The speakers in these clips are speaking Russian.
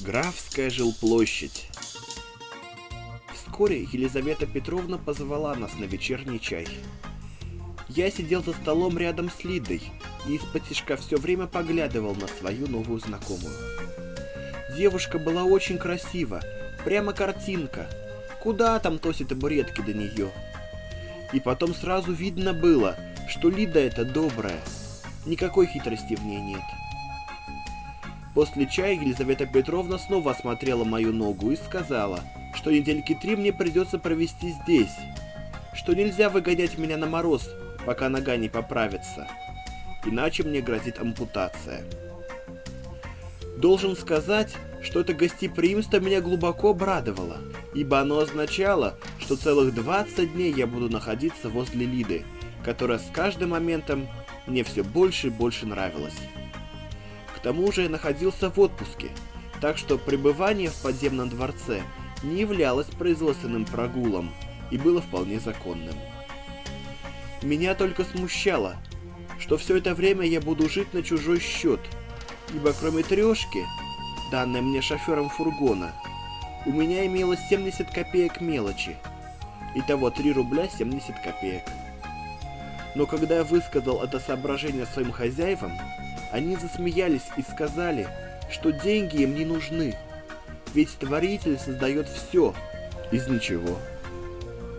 Графская жилплощадь. Вскоре Елизавета Петровна позвала нас на вечерний чай. Я сидел за столом рядом с Лидой и из-под все время поглядывал на свою новую знакомую. Девушка была очень красива, прямо картинка. Куда там тоси табуретки до нее? И потом сразу видно было, что Лида это добрая. Никакой хитрости в ней нет. После чая Елизавета Петровна снова осмотрела мою ногу и сказала, что недельки три мне придется провести здесь, что нельзя выгонять меня на мороз, пока нога не поправится, иначе мне грозит ампутация. Должен сказать, что это гостеприимство меня глубоко обрадовало, ибо оно означало, что целых 20 дней я буду находиться возле Лиды, которая с каждым моментом мне все больше и больше нравилась тому же находился в отпуске, так что пребывание в подземном дворце не являлось производственным прогулом и было вполне законным. Меня только смущало, что все это время я буду жить на чужой счет, ибо кроме трешки, данной мне шофером фургона, у меня имелось 70 копеек мелочи. Итого 3 рубля 70 копеек. Но когда я высказал это соображение своим хозяевам, они засмеялись и сказали, что деньги им не нужны, ведь Творитель создает все из ничего.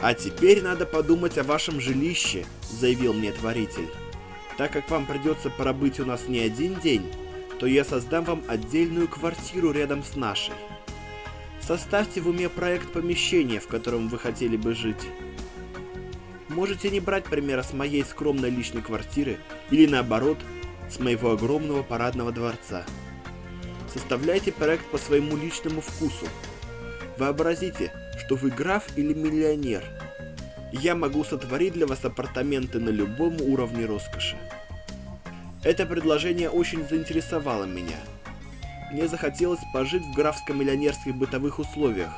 «А теперь надо подумать о вашем жилище», — заявил мне Творитель. «Так как вам придется пробыть у нас не один день, то я создам вам отдельную квартиру рядом с нашей. Составьте в уме проект помещения, в котором вы хотели бы жить. Можете не брать примера с моей скромной личной квартиры или наоборот – с моего огромного парадного дворца. Составляйте проект по своему личному вкусу. Вообразите, что вы граф или миллионер. Я могу сотворить для вас апартаменты на любом уровне роскоши. Это предложение очень заинтересовало меня. Мне захотелось пожить в графско-миллионерских бытовых условиях.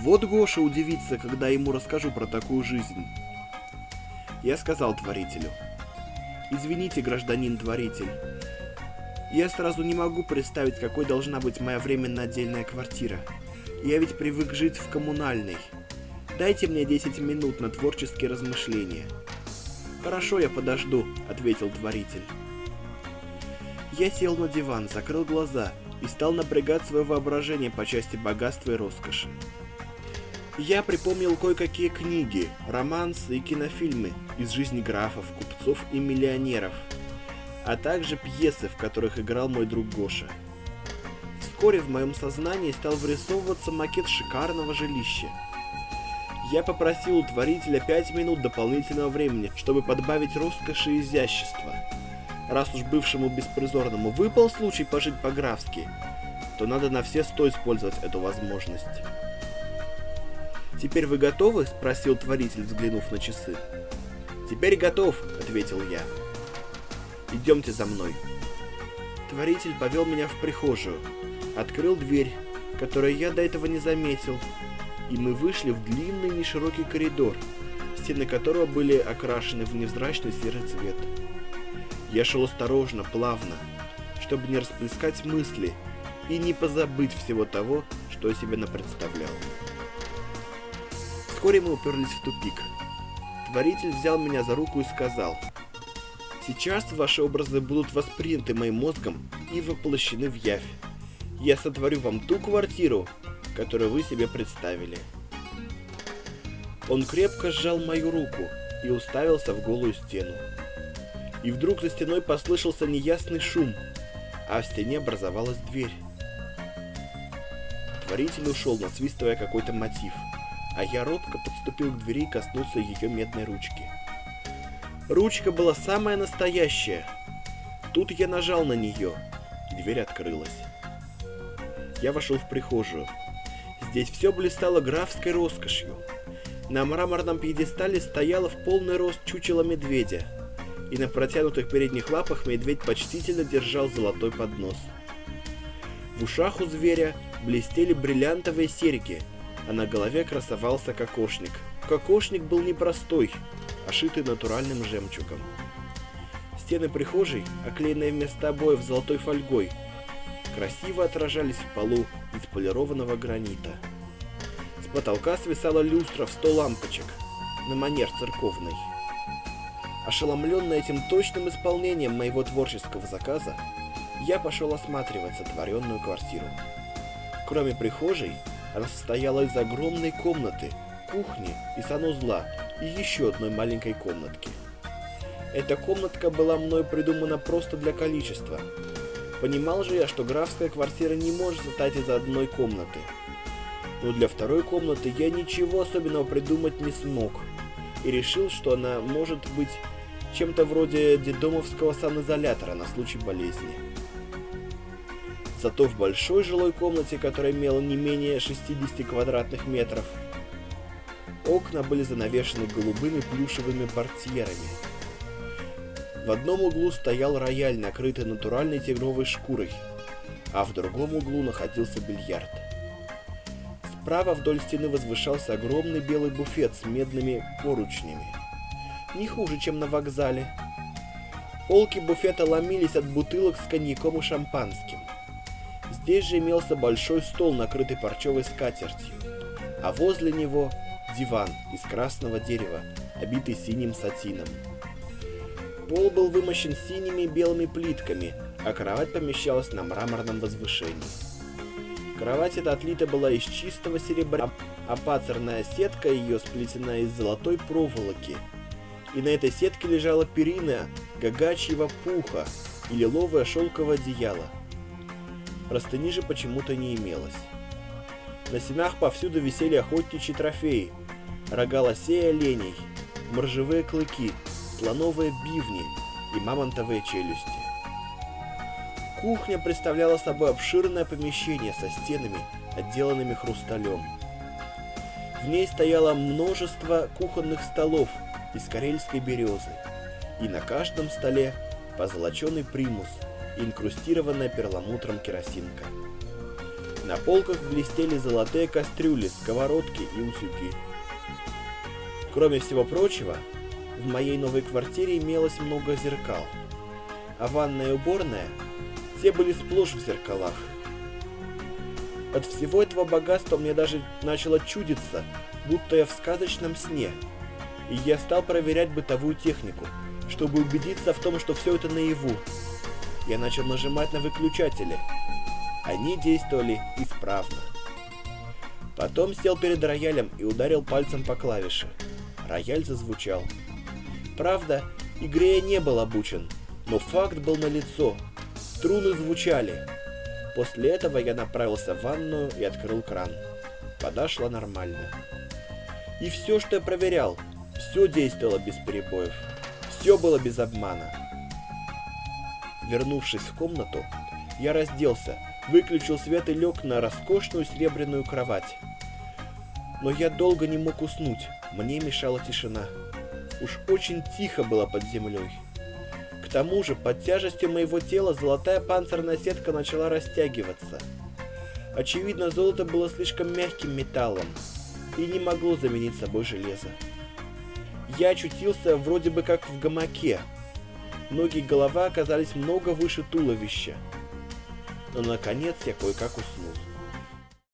Вот Гоша удивится, когда ему расскажу про такую жизнь. Я сказал творителю – Извините, гражданин-творитель. Я сразу не могу представить, какой должна быть моя временно отдельная квартира. Я ведь привык жить в коммунальной. Дайте мне 10 минут на творческие размышления. Хорошо, я подожду, ответил творитель. Я сел на диван, закрыл глаза и стал напрягать свое воображение по части богатства и роскоши. Я припомнил кое-какие книги, романсы и кинофильмы из жизни графов, купцов и миллионеров, а также пьесы, в которых играл мой друг Гоша. Вскоре в моем сознании стал вырисовываться макет шикарного жилища. Я попросил у творителя 5 минут дополнительного времени, чтобы подбавить роскоши и изящества. Раз уж бывшему беспризорному выпал случай пожить по-графски, то надо на все сто использовать эту возможность. «Теперь вы готовы?» – спросил творитель, взглянув на часы. «Теперь готов», – ответил я. «Идемте за мной». Творитель повел меня в прихожую, открыл дверь, которую я до этого не заметил, и мы вышли в длинный неширокий коридор, стены которого были окрашены в невзрачный серый цвет. Я шел осторожно, плавно, чтобы не расплескать мысли и не позабыть всего того, что я себе напредставлял. Вскоре мы уперлись в тупик. Творитель взял меня за руку и сказал, «Сейчас ваши образы будут восприняты моим мозгом и воплощены в явь. Я сотворю вам ту квартиру, которую вы себе представили». Он крепко сжал мою руку и уставился в голую стену. И вдруг за стеной послышался неясный шум, а в стене образовалась дверь. Творитель ушел, насвистывая какой-то мотив – а я робко подступил к двери и коснулся ее медной ручки. Ручка была самая настоящая. Тут я нажал на нее. Дверь открылась. Я вошел в прихожую. Здесь все блистало графской роскошью. На мраморном пьедестале стояло в полный рост чучело медведя, и на протянутых передних лапах медведь почтительно держал золотой поднос. В ушах у зверя блестели бриллиантовые серьги – а на голове красовался кокошник. Кокошник был непростой, а шитый натуральным жемчугом. Стены прихожей, оклеенные вместо обоев золотой фольгой, красиво отражались в полу из полированного гранита. С потолка свисала люстра в сто лампочек, на манер церковной. Ошеломленный этим точным исполнением моего творческого заказа, я пошел осматривать сотворенную квартиру. Кроме прихожей, она из огромной комнаты, кухни и санузла и еще одной маленькой комнатки. Эта комнатка была мной придумана просто для количества. Понимал же я, что графская квартира не может состоять из одной комнаты. Но для второй комнаты я ничего особенного придумать не смог. И решил, что она может быть чем-то вроде дедомовского санизолятора на случай болезни. Зато в большой жилой комнате, которая имела не менее 60 квадратных метров, окна были занавешены голубыми плюшевыми портьерами. В одном углу стоял рояль, накрытый натуральной тигровой шкурой, а в другом углу находился бильярд. Справа вдоль стены возвышался огромный белый буфет с медными поручнями. Не хуже, чем на вокзале. Полки буфета ломились от бутылок с коньяком и шампанским. Здесь же имелся большой стол, накрытый парчевой скатертью, а возле него диван из красного дерева, обитый синим сатином. Пол был вымощен синими и белыми плитками, а кровать помещалась на мраморном возвышении. Кровать эта отлита была из чистого серебра, а пацерная сетка ее сплетена из золотой проволоки. И на этой сетке лежала перина гагачьего пуха и лиловое шелковое одеяло. Простыни же почему-то не имелось. На стенах повсюду висели охотничьи трофеи. Рога лосей оленей, моржевые клыки, слоновые бивни и мамонтовые челюсти. Кухня представляла собой обширное помещение со стенами, отделанными хрусталем. В ней стояло множество кухонных столов из карельской березы, и на каждом столе позолоченный примус инкрустированная перламутром керосинка. На полках блестели золотые кастрюли, сковородки и утюги. Кроме всего прочего, в моей новой квартире имелось много зеркал, а ванная и уборная, все были сплошь в зеркалах. От всего этого богатства мне даже начало чудиться, будто я в сказочном сне, и я стал проверять бытовую технику, чтобы убедиться в том, что все это наяву. Я начал нажимать на выключатели – они действовали исправно. Потом сел перед роялем и ударил пальцем по клавише. Рояль зазвучал. Правда, игре я не был обучен, но факт был налицо. Струны звучали. После этого я направился в ванную и открыл кран. Вода шла нормально. И все, что я проверял, все действовало без перебоев. Все было без обмана. Вернувшись в комнату, я разделся выключил свет и лег на роскошную серебряную кровать. Но я долго не мог уснуть, мне мешала тишина. Уж очень тихо было под землей. К тому же, под тяжестью моего тела золотая панцирная сетка начала растягиваться. Очевидно, золото было слишком мягким металлом и не могло заменить собой железо. Я очутился вроде бы как в гамаке. Ноги и голова оказались много выше туловища но наконец я кое-как уснул.